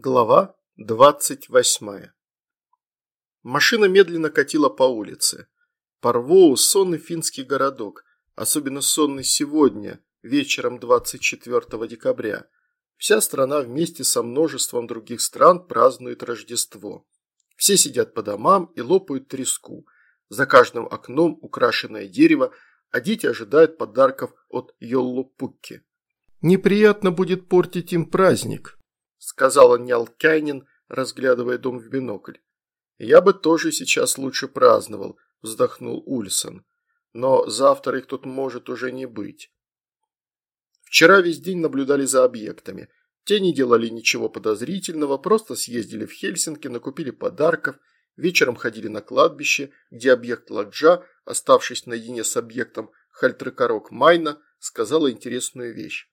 Глава двадцать восьмая Машина медленно катила по улице. Парвоу – сонный финский городок, особенно сонный сегодня, вечером 24 декабря. Вся страна вместе со множеством других стран празднует Рождество. Все сидят по домам и лопают треску. За каждым окном украшенное дерево, а дети ожидают подарков от Йоллупукки. Неприятно будет портить им праздник, – сказала Нялкайнин, разглядывая дом в бинокль. «Я бы тоже сейчас лучше праздновал», – вздохнул Ульсон. «Но завтра их тут может уже не быть». Вчера весь день наблюдали за объектами. Те не делали ничего подозрительного, просто съездили в Хельсинки, накупили подарков, вечером ходили на кладбище, где объект Ладжа, оставшись наедине с объектом Хальтрекорок Майна, сказала интересную вещь.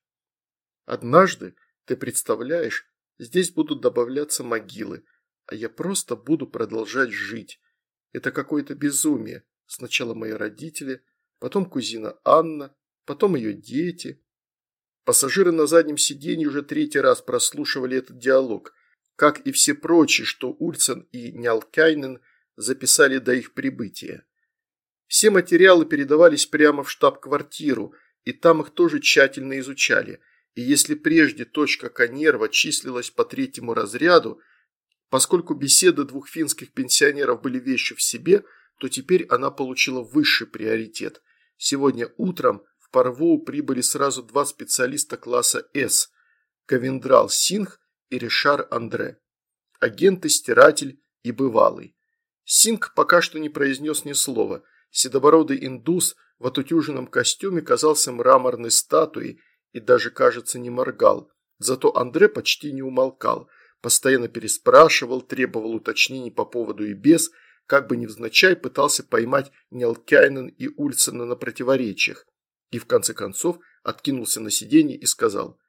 «Однажды, ты представляешь, Здесь будут добавляться могилы, а я просто буду продолжать жить. Это какое-то безумие. Сначала мои родители, потом кузина Анна, потом ее дети. Пассажиры на заднем сиденье уже третий раз прослушивали этот диалог, как и все прочие, что Ульцен и Нялкайнен записали до их прибытия. Все материалы передавались прямо в штаб-квартиру, и там их тоже тщательно изучали – и если прежде точка Канерва числилась по третьему разряду, поскольку беседы двух финских пенсионеров были вещью в себе, то теперь она получила высший приоритет. Сегодня утром в Парвоу прибыли сразу два специалиста класса «С» – Кавендрал Синх и Ришар Андре. Агенты-стиратель и бывалый. Синг пока что не произнес ни слова. Седобородый индус в отутюженном костюме казался мраморной статуей и даже, кажется, не моргал. Зато Андре почти не умолкал, постоянно переспрашивал, требовал уточнений по поводу и без, как бы невзначай пытался поймать Нелкайнен и Ульсена на противоречиях. И в конце концов откинулся на сиденье и сказал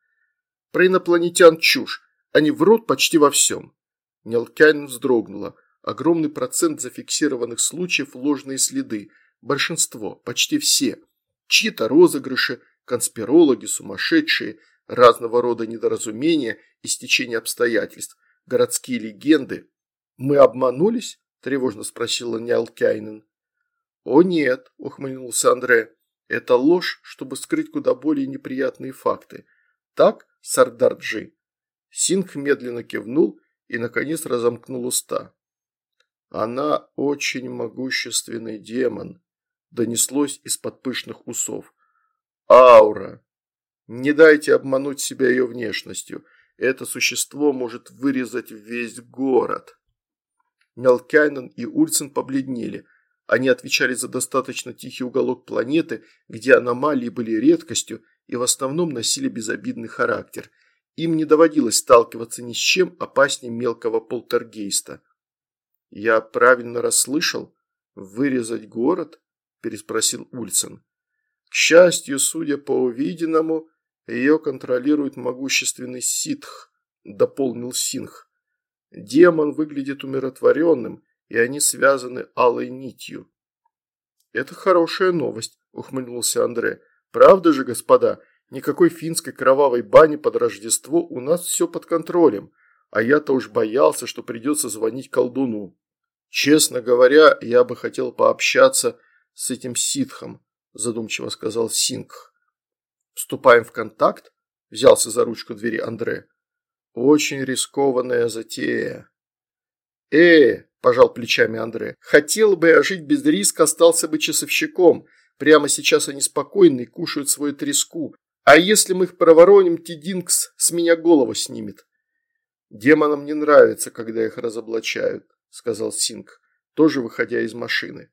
«Про инопланетян чушь, они врут почти во всем». Нелкайнен вздрогнула. Огромный процент зафиксированных случаев ложные следы. Большинство, почти все. Чьи-то розыгрыши, конспирологи, сумасшедшие, разного рода недоразумения и стечения обстоятельств, городские легенды. «Мы обманулись?» – тревожно спросила Нялкяйнен. «О нет», – ухмыльнулся Андре, – «это ложь, чтобы скрыть куда более неприятные факты. Так, Сардарджи?» Сингх медленно кивнул и, наконец, разомкнул уста. «Она очень могущественный демон», – донеслось из-под пышных усов. Аура. Не дайте обмануть себя ее внешностью. Это существо может вырезать весь город. Мелкайнен и Ульцин побледнели. Они отвечали за достаточно тихий уголок планеты, где аномалии были редкостью и в основном носили безобидный характер. Им не доводилось сталкиваться ни с чем опаснее мелкого полтергейста. «Я правильно расслышал? Вырезать город?» – переспросил Ульцин. К счастью, судя по увиденному, ее контролирует могущественный ситх, дополнил Синх. Демон выглядит умиротворенным, и они связаны алой нитью. «Это хорошая новость», – ухмыльнулся Андре. «Правда же, господа, никакой финской кровавой бани под Рождество у нас все под контролем, а я-то уж боялся, что придется звонить колдуну. Честно говоря, я бы хотел пообщаться с этим ситхом, задумчиво сказал Синг. «Вступаем в контакт?» – взялся за ручку двери Андре. «Очень рискованная затея». «Э, – пожал плечами Андре, – хотел бы я жить без риска, остался бы часовщиком. Прямо сейчас они спокойны и кушают свою треску. А если мы их провороним, Тидинкс с меня голову снимет». «Демонам не нравится, когда их разоблачают», – сказал Синг, тоже выходя из машины.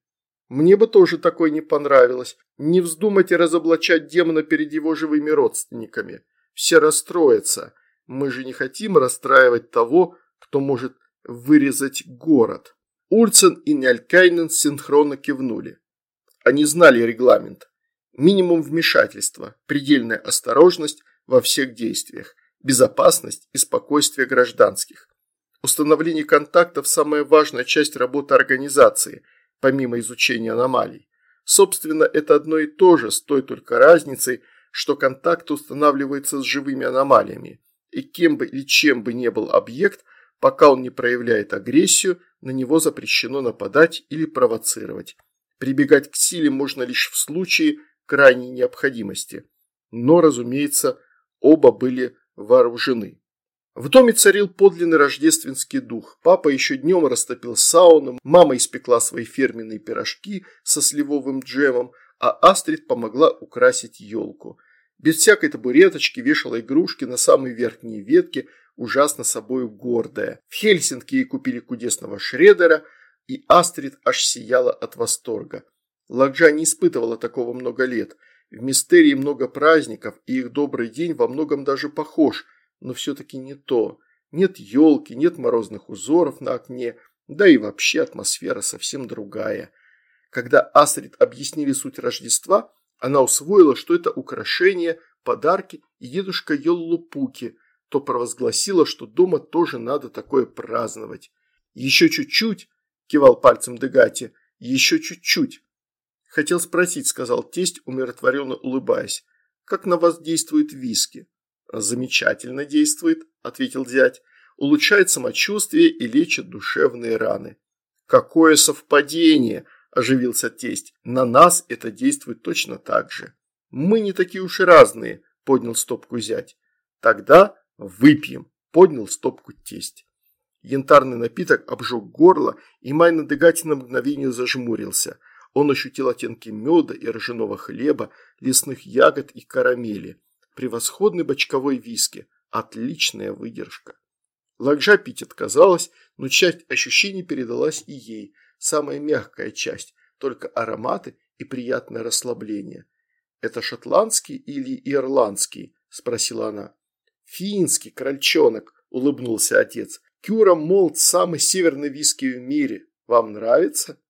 Мне бы тоже такое не понравилось. Не вздумайте разоблачать демона перед его живыми родственниками. Все расстроятся. Мы же не хотим расстраивать того, кто может вырезать город. Ульцен и Нялькайнен синхронно кивнули. Они знали регламент. Минимум вмешательства, предельная осторожность во всех действиях, безопасность и спокойствие гражданских. Установление контактов – самая важная часть работы организации – помимо изучения аномалий. Собственно, это одно и то же, с той только разницей, что контакт устанавливается с живыми аномалиями. и кем бы или чем бы не был объект, пока он не проявляет агрессию, на него запрещено нападать или провоцировать. Прибегать к силе можно лишь в случае крайней необходимости. Но, разумеется, оба были вооружены. В доме царил подлинный рождественский дух. Папа еще днем растопил сауну, мама испекла свои фирменные пирожки со сливовым джемом, а Астрид помогла украсить елку. Без всякой табуреточки вешала игрушки на самые верхние ветки, ужасно собою гордая. В Хельсинки ей купили кудесного шредера, и Астрид аж сияла от восторга. Ладжа не испытывала такого много лет. В мистерии много праздников, и их добрый день во многом даже похож, но все-таки не то. Нет елки, нет морозных узоров на окне, да и вообще атмосфера совсем другая. Когда Астрид объяснили суть Рождества, она усвоила, что это украшения, подарки и дедушка Йоллупуки, то провозгласила, что дома тоже надо такое праздновать. «Еще чуть-чуть», – кивал пальцем Дегати, – «еще чуть-чуть». «Хотел спросить», – сказал тесть, умиротворенно улыбаясь, – «как на вас действует виски?» «Замечательно действует», – ответил зять, – «улучшает самочувствие и лечит душевные раны». «Какое совпадение!» – оживился тесть. «На нас это действует точно так же». «Мы не такие уж и разные», – поднял стопку зять. «Тогда выпьем», – поднял стопку тесть. Янтарный напиток обжег горло, и Майна Дегати на мгновение зажмурился. Он ощутил оттенки меда и ржаного хлеба, лесных ягод и карамели. Превосходный бочковой виски. Отличная выдержка. Лакжа пить отказалась, но часть ощущений передалась и ей. Самая мягкая часть, только ароматы и приятное расслабление. «Это шотландский или ирландский?» – спросила она. «Финский, крольчонок», – улыбнулся отец. «Кюра Молд – самый северный виски в мире. Вам нравится?»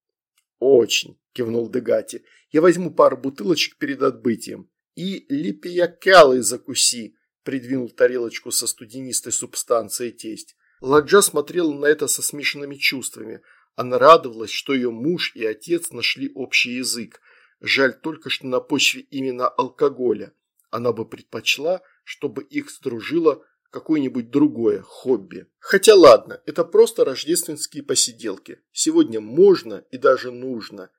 «Очень», – кивнул Дегати. «Я возьму пару бутылочек перед отбытием». «И липиякалы закуси», – придвинул тарелочку со студенистой субстанцией тесть. Ладжа смотрела на это со смешанными чувствами. Она радовалась, что ее муж и отец нашли общий язык. Жаль только, что на почве именно алкоголя. Она бы предпочла, чтобы их сдружило какое-нибудь другое хобби. Хотя ладно, это просто рождественские посиделки. Сегодня можно и даже нужно.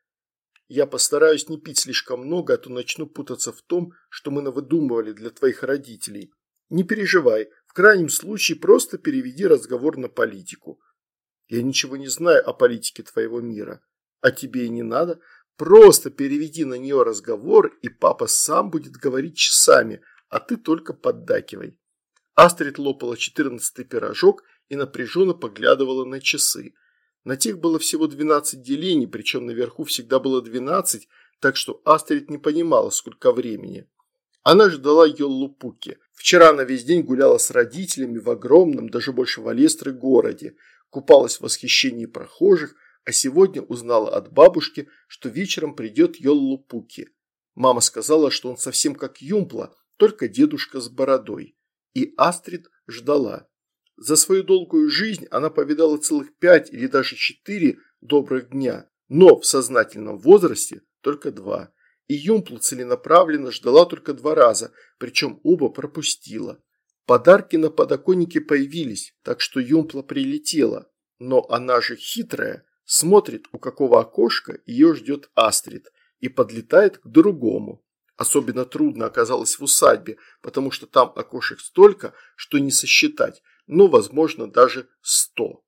Я постараюсь не пить слишком много, а то начну путаться в том, что мы навыдумывали для твоих родителей. Не переживай, в крайнем случае просто переведи разговор на политику. Я ничего не знаю о политике твоего мира. А тебе и не надо. Просто переведи на нее разговор, и папа сам будет говорить часами, а ты только поддакивай. Астрид лопала четырнадцатый пирожок и напряженно поглядывала на часы. На тех было всего 12 делений, причем наверху всегда было 12, так что Астрид не понимала, сколько времени. Она ждала Йоллупуки. Вчера она весь день гуляла с родителями в огромном, даже больше Валестры, городе, купалась в восхищении прохожих, а сегодня узнала от бабушки, что вечером придет Йоллупуки. Мама сказала, что он совсем как Юмпла, только дедушка с бородой. И Астрид ждала. За свою долгую жизнь она повидала целых пять или даже четыре добрых дня, но в сознательном возрасте только два. И Юмпл целенаправленно ждала только два раза, причем оба пропустила. Подарки на подоконнике появились, так что Юмпла прилетела. Но она же хитрая, смотрит, у какого окошка ее ждет Астрид, и подлетает к другому. Особенно трудно оказалось в усадьбе, потому что там окошек столько, что не сосчитать, но, возможно, даже сто.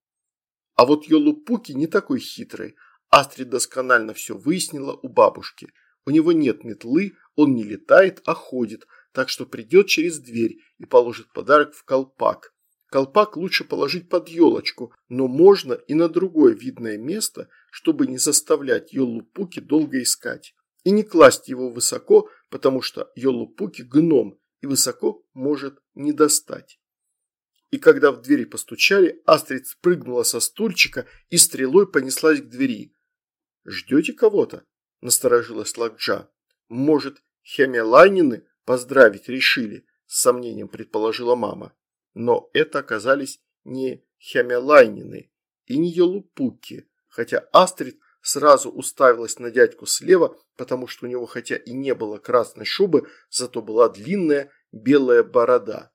А вот Йолупуки не такой хитрый. Астрид досконально все выяснила у бабушки. У него нет метлы, он не летает, а ходит, так что придет через дверь и положит подарок в колпак. Колпак лучше положить под елочку, но можно и на другое видное место, чтобы не заставлять Йолупуки долго искать. И не класть его высоко, потому что Йолупуки гном и высоко может не достать и когда в двери постучали, Астрид спрыгнула со стульчика и стрелой понеслась к двери. «Ждете кого-то?» – насторожилась Лакджа. «Может, Хемелайнины поздравить решили?» – с сомнением предположила мама. Но это оказались не Хемелайнины и не Йолупуки, хотя Астрид сразу уставилась на дядьку слева, потому что у него хотя и не было красной шубы, зато была длинная белая борода.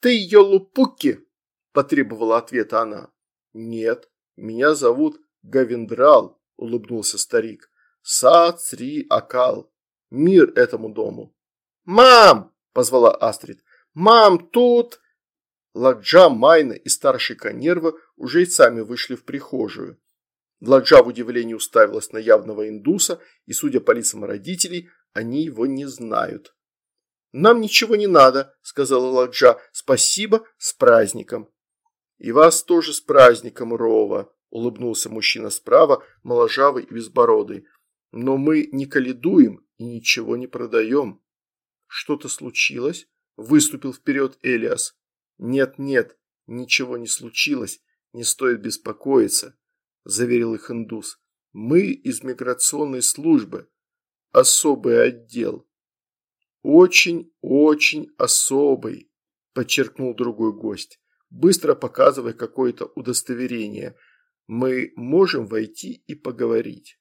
«Ты Йолупуки!» – потребовала ответа она. «Нет, меня зовут Гавендрал», – улыбнулся старик. «Са-цри Акал. Мир этому дому». «Мам!» – позвала Астрид. «Мам, тут...» Ладжа, Майна и старший Конерва уже и сами вышли в прихожую. Ладжа в удивлении уставилась на явного индуса, и, судя по лицам родителей, они его не знают. «Нам ничего не надо», – сказала Ладжа. «Спасибо, с праздником». «И вас тоже с праздником, Рова», – улыбнулся мужчина справа, моложавый и безбородый. «Но мы не каледуем и ничего не продаем». «Что-то случилось?» – выступил вперед Элиас. «Нет-нет, ничего не случилось, не стоит беспокоиться», – заверил их индус. «Мы из миграционной службы, особый отдел». «Очень-очень особый», – подчеркнул другой гость, быстро показывая какое-то удостоверение. «Мы можем войти и поговорить».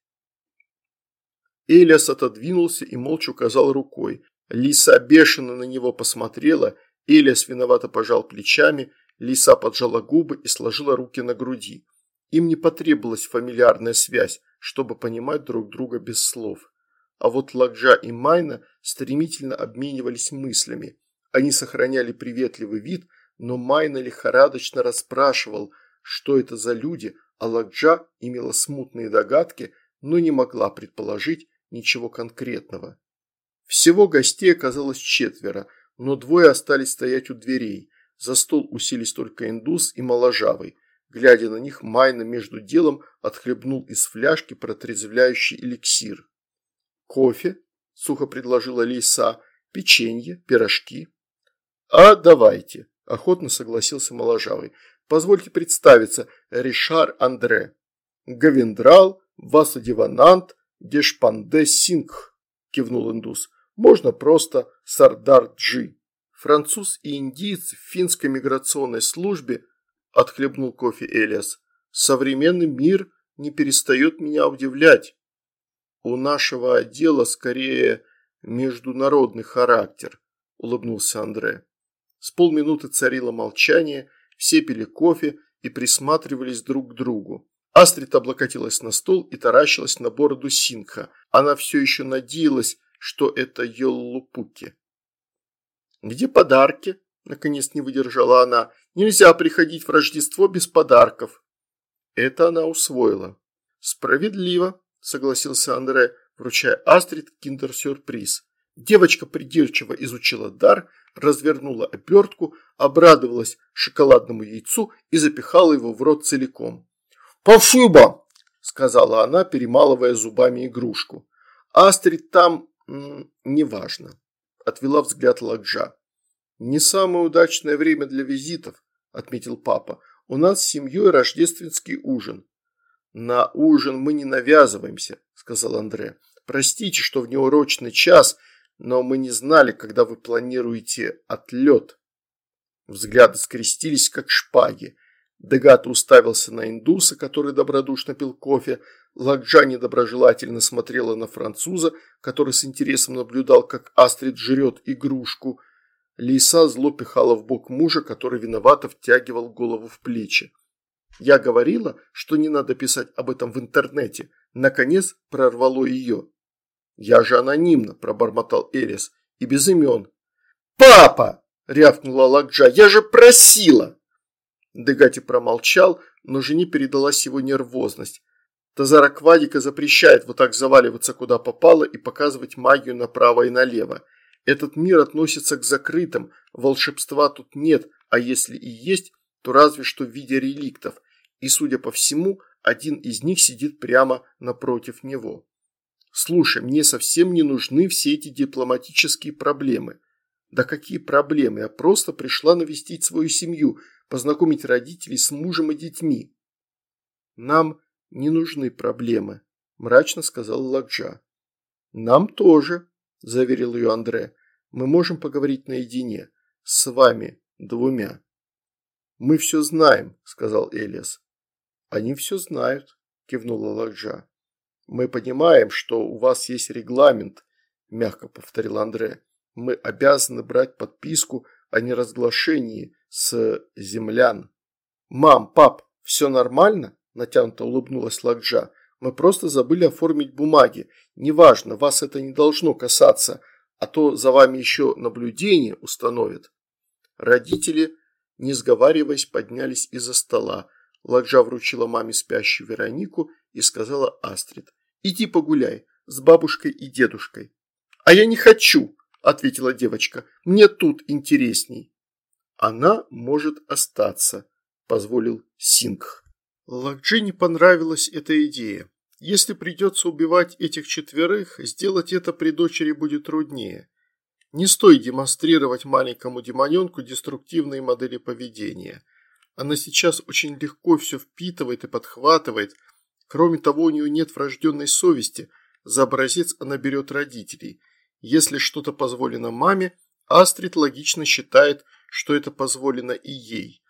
Элиас отодвинулся и молча указал рукой. Лиса бешено на него посмотрела – Элиас виновато пожал плечами, Лиса поджала губы и сложила руки на груди. Им не потребовалась фамильярная связь, чтобы понимать друг друга без слов. А вот Ладжа и Майна стремительно обменивались мыслями. Они сохраняли приветливый вид, но Майна лихорадочно расспрашивал, что это за люди, а Ладжа имела смутные догадки, но не могла предположить ничего конкретного. Всего гостей оказалось четверо – но двое остались стоять у дверей. За стол уселись только индус и моложавый. Глядя на них, Майна между делом отхлебнул из фляжки протрезвляющий эликсир. «Кофе?» – сухо предложила Лиса. «Печенье? Пирожки?» «А давайте», – охотно согласился моложавый. «Позвольте представиться, Ришар Андре. Гавендрал, Васадиванант, Дешпанде Сингх», – кивнул индус. Можно просто Сардар Джи. Француз и индиец в финской миграционной службе отхлебнул кофе Элиас. Современный мир не перестает меня удивлять. У нашего отдела скорее международный характер, улыбнулся Андре. С полминуты царило молчание, все пили кофе и присматривались друг к другу. Астрид облокотилась на стол и таращилась на бороду Синха. Она все еще надеялась, что это Йоллупуки. «Где подарки?» – наконец не выдержала она. «Нельзя приходить в Рождество без подарков». Это она усвоила. «Справедливо», – согласился Андре, вручая Астрид киндер-сюрприз. Девочка придирчиво изучила дар, развернула обертку, обрадовалась шоколадному яйцу и запихала его в рот целиком. «Спасибо!» – сказала она, перемалывая зубами игрушку. Астрид там «Неважно», – отвела взгляд Ладжа. «Не самое удачное время для визитов», – отметил папа. «У нас с семьей рождественский ужин». «На ужин мы не навязываемся», – сказал Андре. «Простите, что в неурочный час, но мы не знали, когда вы планируете отлет». Взгляды скрестились, как шпаги. Дегата уставился на индуса, который добродушно пил кофе, Ладжа недоброжелательно смотрела на француза, который с интересом наблюдал, как Астрид жрет игрушку. Лиса зло пихала в бок мужа, который виновато втягивал голову в плечи. Я говорила, что не надо писать об этом в интернете. Наконец прорвало ее. «Я же анонимно», – пробормотал Элис, – «и без имен». «Папа!» – рявкнула Ладжа. «Я же просила!» Дегати промолчал, но жене передалась его нервозность. Тазара Квадика запрещает вот так заваливаться куда попало и показывать магию направо и налево. Этот мир относится к закрытым, волшебства тут нет, а если и есть, то разве что в виде реликтов. И, судя по всему, один из них сидит прямо напротив него. Слушай, мне совсем не нужны все эти дипломатические проблемы. Да какие проблемы? Я просто пришла навестить свою семью, познакомить родителей с мужем и детьми. Нам не нужны проблемы», – мрачно сказал Ладжа. «Нам тоже», – заверил ее Андре. «Мы можем поговорить наедине. С вами двумя». «Мы все знаем», – сказал Элиас. «Они все знают», – кивнула Ладжа. «Мы понимаем, что у вас есть регламент», – мягко повторил Андре. «Мы обязаны брать подписку о неразглашении с землян. «Мам, пап, все нормально?» – натянуто улыбнулась Лакджа. «Мы просто забыли оформить бумаги. Неважно, вас это не должно касаться, а то за вами еще наблюдение установят». Родители, не сговариваясь, поднялись из-за стола. Ладжа вручила маме спящую Веронику и сказала Астрид. «Иди погуляй с бабушкой и дедушкой». «А я не хочу», – ответила девочка. «Мне тут интересней». «Она может остаться», – позволил Сингх. Лакджи не понравилась эта идея. Если придется убивать этих четверых, сделать это при дочери будет труднее. Не стоит демонстрировать маленькому демоненку деструктивные модели поведения. Она сейчас очень легко все впитывает и подхватывает. Кроме того, у нее нет врожденной совести. За образец она берет родителей. Если что-то позволено маме, Астрид логично считает, что это позволено и ей.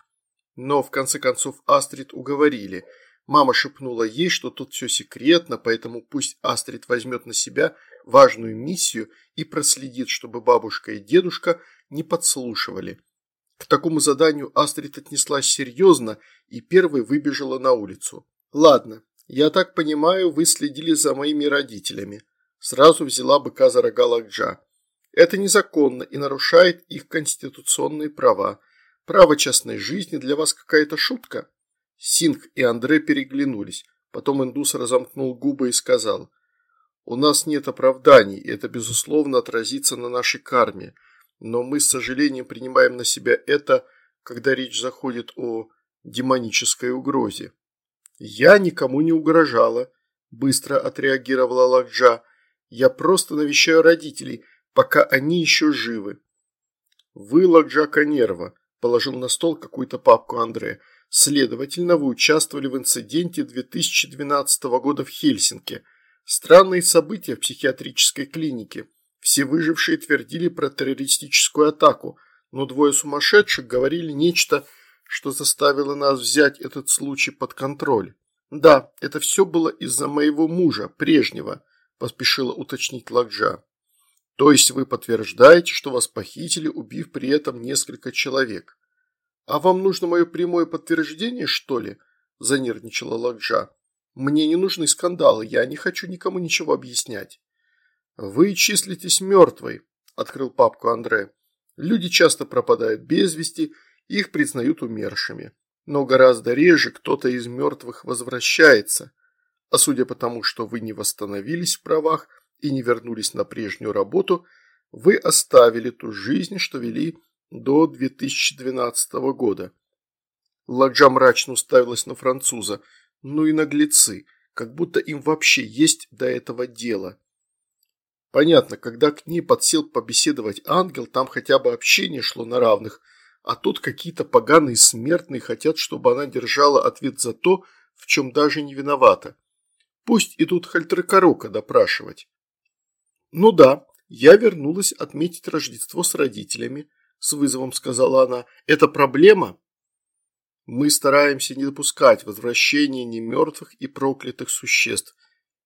Но в конце концов Астрид уговорили. Мама шепнула ей, что тут все секретно, поэтому пусть Астрид возьмет на себя важную миссию и проследит, чтобы бабушка и дедушка не подслушивали. К такому заданию Астрид отнеслась серьезно и первой выбежала на улицу. «Ладно, я так понимаю, вы следили за моими родителями», сразу взяла быка за рога Лакджа. «Это незаконно и нарушает их конституционные права. Право частной жизни для вас какая-то шутка?» Синг и Андре переглянулись. Потом индус разомкнул губы и сказал, «У нас нет оправданий, и это, безусловно, отразится на нашей карме но мы с сожалением принимаем на себя это, когда речь заходит о демонической угрозе. «Я никому не угрожала», – быстро отреагировала Лакджа. «Я просто навещаю родителей, пока они еще живы». «Вы Лакджа Канерва», – положил на стол какую-то папку Андре. «Следовательно, вы участвовали в инциденте 2012 года в Хельсинки. Странные события в психиатрической клинике». Все выжившие твердили про террористическую атаку, но двое сумасшедших говорили нечто, что заставило нас взять этот случай под контроль. «Да, это все было из-за моего мужа, прежнего», – поспешила уточнить Лакджа. «То есть вы подтверждаете, что вас похитили, убив при этом несколько человек?» «А вам нужно мое прямое подтверждение, что ли?» – занервничала Лакджа. «Мне не нужны скандалы, я не хочу никому ничего объяснять». «Вы числитесь мертвой», – открыл папку Андре. «Люди часто пропадают без вести, их признают умершими. Но гораздо реже кто-то из мертвых возвращается. А судя по тому, что вы не восстановились в правах и не вернулись на прежнюю работу, вы оставили ту жизнь, что вели до 2012 года». Ладжа мрачно уставилась на француза. Ну и наглецы, как будто им вообще есть до этого дело. Понятно, когда к ней подсел побеседовать ангел, там хотя бы общение шло на равных, а тут какие-то поганые смертные хотят, чтобы она держала ответ за то, в чем даже не виновата. Пусть идут Хальтрекорока допрашивать. Ну да, я вернулась отметить Рождество с родителями, с вызовом сказала она. Это проблема? Мы стараемся не допускать возвращения немертвых и проклятых существ.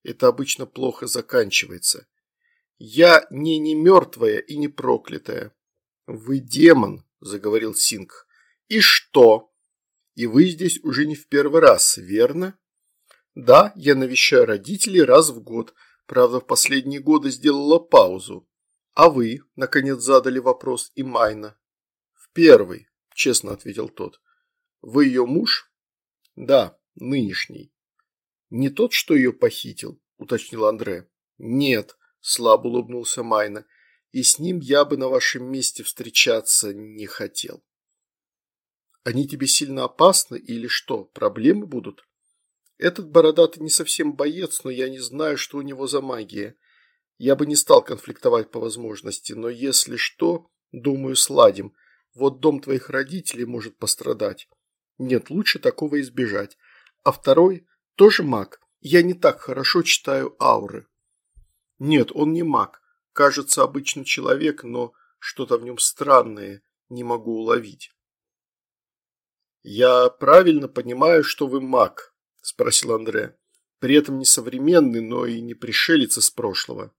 Это обычно плохо заканчивается. «Я не не мертвая и не проклятая». «Вы демон», – заговорил Синг. «И что?» «И вы здесь уже не в первый раз, верно?» «Да, я навещаю родителей раз в год. Правда, в последние годы сделала паузу. А вы?» – наконец задали вопрос и Майна. «В первый», – честно ответил тот. «Вы ее муж?» «Да, нынешний». «Не тот, что ее похитил?» – уточнил Андре. «Нет, слабо улыбнулся Майна, и с ним я бы на вашем месте встречаться не хотел. Они тебе сильно опасны или что, проблемы будут? Этот бородатый не совсем боец, но я не знаю, что у него за магия. Я бы не стал конфликтовать по возможности, но если что, думаю, сладим. Вот дом твоих родителей может пострадать. Нет, лучше такого избежать. А второй тоже маг. Я не так хорошо читаю ауры. Нет, он не маг. Кажется, обычный человек, но что-то в нем странное не могу уловить. «Я правильно понимаю, что вы маг?» – спросил Андре. «При этом не современный, но и не пришелец из прошлого».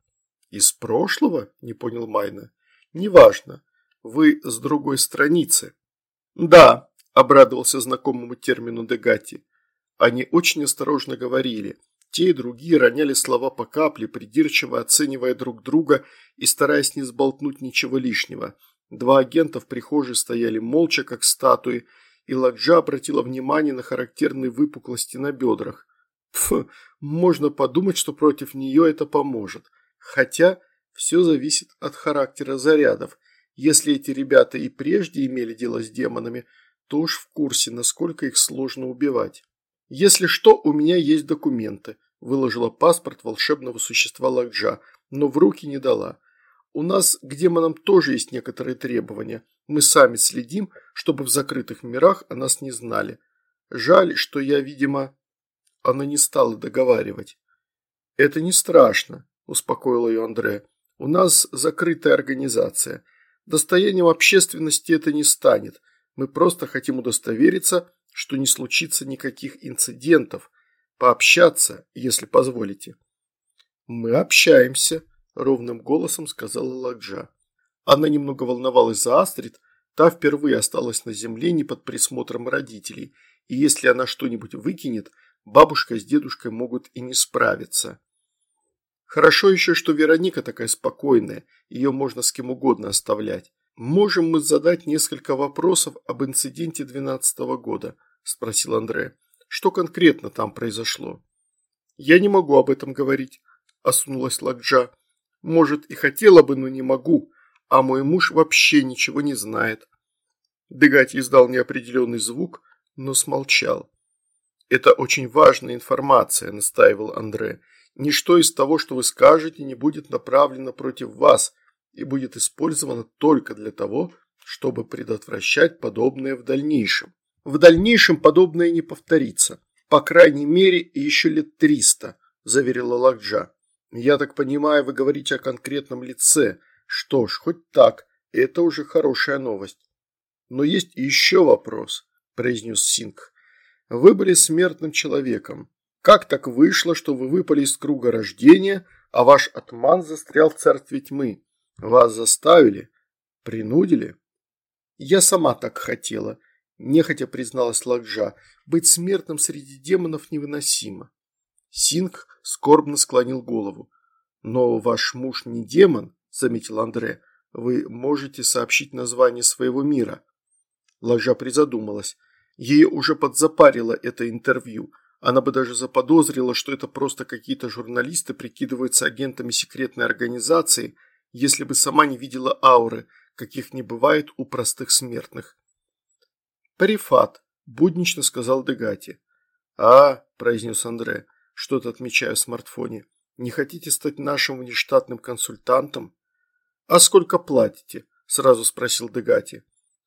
«Из прошлого?» – не понял Майна. «Неважно. Вы с другой страницы». «Да», – обрадовался знакомому термину Дегати. Они очень осторожно говорили. Те и другие роняли слова по капле, придирчиво оценивая друг друга и стараясь не сболтнуть ничего лишнего. Два агента в прихожей стояли молча, как статуи, и Ладжа обратила внимание на характерные выпуклости на бедрах. Пф, можно подумать, что против нее это поможет. Хотя все зависит от характера зарядов. Если эти ребята и прежде имели дело с демонами, то уж в курсе, насколько их сложно убивать. «Если что, у меня есть документы», – выложила паспорт волшебного существа Лакджа, но в руки не дала. «У нас к демонам тоже есть некоторые требования. Мы сами следим, чтобы в закрытых мирах о нас не знали. Жаль, что я, видимо...» Она не стала договаривать. «Это не страшно», – успокоил ее Андре. «У нас закрытая организация. Достоянием общественности это не станет. Мы просто хотим удостовериться, что не случится никаких инцидентов, пообщаться, если позволите». «Мы общаемся», – ровным голосом сказала Ладжа. Она немного волновалась за Астрид, та впервые осталась на земле не под присмотром родителей, и если она что-нибудь выкинет, бабушка с дедушкой могут и не справиться. Хорошо еще, что Вероника такая спокойная, ее можно с кем угодно оставлять. «Можем мы задать несколько вопросов об инциденте 12 -го года?» – спросил Андре. «Что конкретно там произошло?» «Я не могу об этом говорить», – осунулась Ладжа. «Может, и хотела бы, но не могу, а мой муж вообще ничего не знает». Дегать издал неопределенный звук, но смолчал. «Это очень важная информация», – настаивал Андре. «Ничто из того, что вы скажете, не будет направлено против вас и будет использовано только для того, чтобы предотвращать подобное в дальнейшем. В дальнейшем подобное не повторится. По крайней мере, еще лет триста, заверила Лакджа. Я так понимаю, вы говорите о конкретном лице. Что ж, хоть так, это уже хорошая новость. Но есть еще вопрос, произнес Синг. Вы были смертным человеком. Как так вышло, что вы выпали из круга рождения, а ваш атман застрял в царстве тьмы? Вас заставили? Принудили? Я сама так хотела, нехотя призналась Лакджа. Быть смертным среди демонов невыносимо. Синг скорбно склонил голову. Но ваш муж не демон, заметил Андре. Вы можете сообщить название своего мира. Лакджа призадумалась. Ее уже подзапарило это интервью. Она бы даже заподозрила, что это просто какие-то журналисты прикидываются агентами секретной организации – если бы сама не видела ауры, каких не бывает у простых смертных. «Парифат», – буднично сказал Дегати. «А», – произнес Андре, что-то отмечая в смартфоне, – «не хотите стать нашим внештатным консультантом?» «А сколько платите?» – сразу спросил Дегати.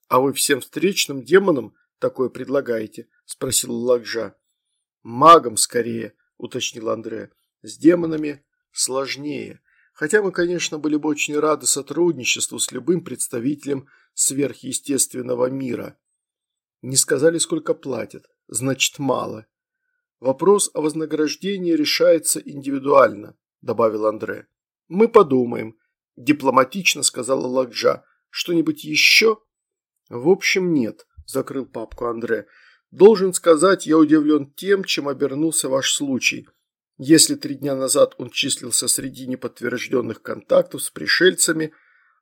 «А вы всем встречным демонам такое предлагаете?» – спросил Ладжа. «Магом скорее», – уточнил Андре. «С демонами сложнее. Хотя мы, конечно, были бы очень рады сотрудничеству с любым представителем сверхъестественного мира. Не сказали, сколько платят, значит мало. Вопрос о вознаграждении решается индивидуально, добавил Андре. Мы подумаем, дипломатично сказала Ладжа. Что-нибудь еще? В общем, нет, закрыл папку Андре. Должен сказать, я удивлен тем, чем обернулся ваш случай – если три дня назад он числился среди неподтвержденных контактов с пришельцами,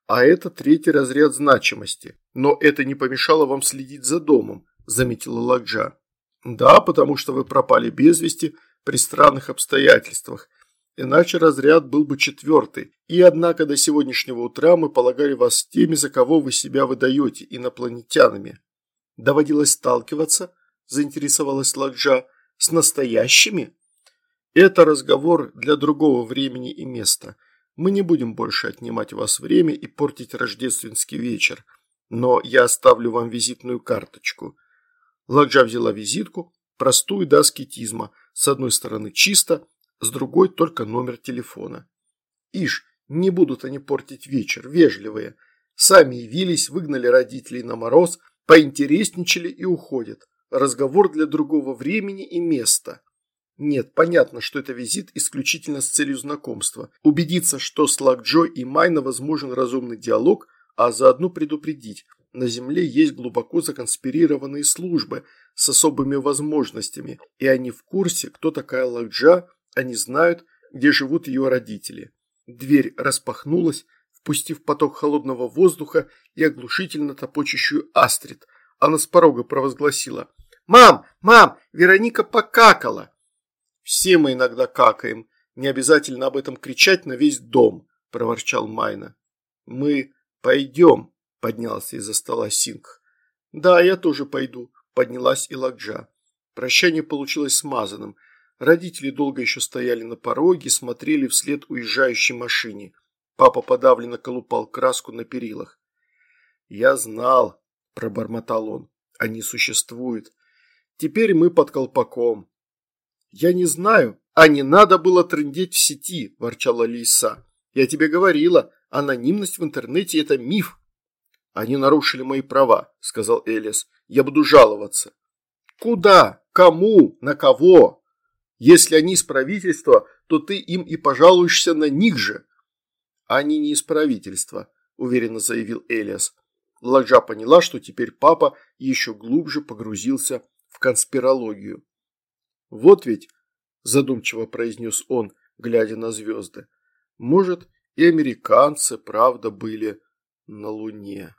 а это третий разряд значимости. Но это не помешало вам следить за домом, заметила Ладжа. Да, потому что вы пропали без вести при странных обстоятельствах. Иначе разряд был бы четвертый. И однако до сегодняшнего утра мы полагали вас теми, за кого вы себя выдаете, инопланетянами. Доводилось сталкиваться, заинтересовалась Ладжа, с настоящими? Это разговор для другого времени и места. Мы не будем больше отнимать у вас время и портить рождественский вечер. Но я оставлю вам визитную карточку. Ладжа взяла визитку, простую до аскетизма. С одной стороны чисто, с другой только номер телефона. Ишь, не будут они портить вечер, вежливые. Сами явились, выгнали родителей на мороз, поинтересничали и уходят. Разговор для другого времени и места. Нет, понятно, что это визит исключительно с целью знакомства. Убедиться, что с Лакджой и Майна возможен разумный диалог, а заодно предупредить. На Земле есть глубоко законспирированные службы с особыми возможностями, и они в курсе, кто такая Лакджа, они знают, где живут ее родители. Дверь распахнулась, впустив поток холодного воздуха и оглушительно топочущую Астрид. Она с порога провозгласила «Мам! Мам! Вероника покакала!» «Все мы иногда какаем. Не обязательно об этом кричать на весь дом», – проворчал Майна. «Мы пойдем», – поднялся из-за стола Сингх. «Да, я тоже пойду», – поднялась и Ладжа. Прощание получилось смазанным. Родители долго еще стояли на пороге, смотрели вслед уезжающей машине. Папа подавленно колупал краску на перилах. «Я знал», – пробормотал он, – «они существуют. Теперь мы под колпаком». «Я не знаю, а не надо было трындеть в сети», – ворчала Лиса. «Я тебе говорила, анонимность в интернете – это миф». «Они нарушили мои права», – сказал Элис. «Я буду жаловаться». «Куда? Кому? На кого?» «Если они из правительства, то ты им и пожалуешься на них же». «Они не из правительства», – уверенно заявил Элиас. Ладжа поняла, что теперь папа еще глубже погрузился в конспирологию. «Вот ведь», – задумчиво произнес он, глядя на звезды, – «может, и американцы, правда, были на Луне».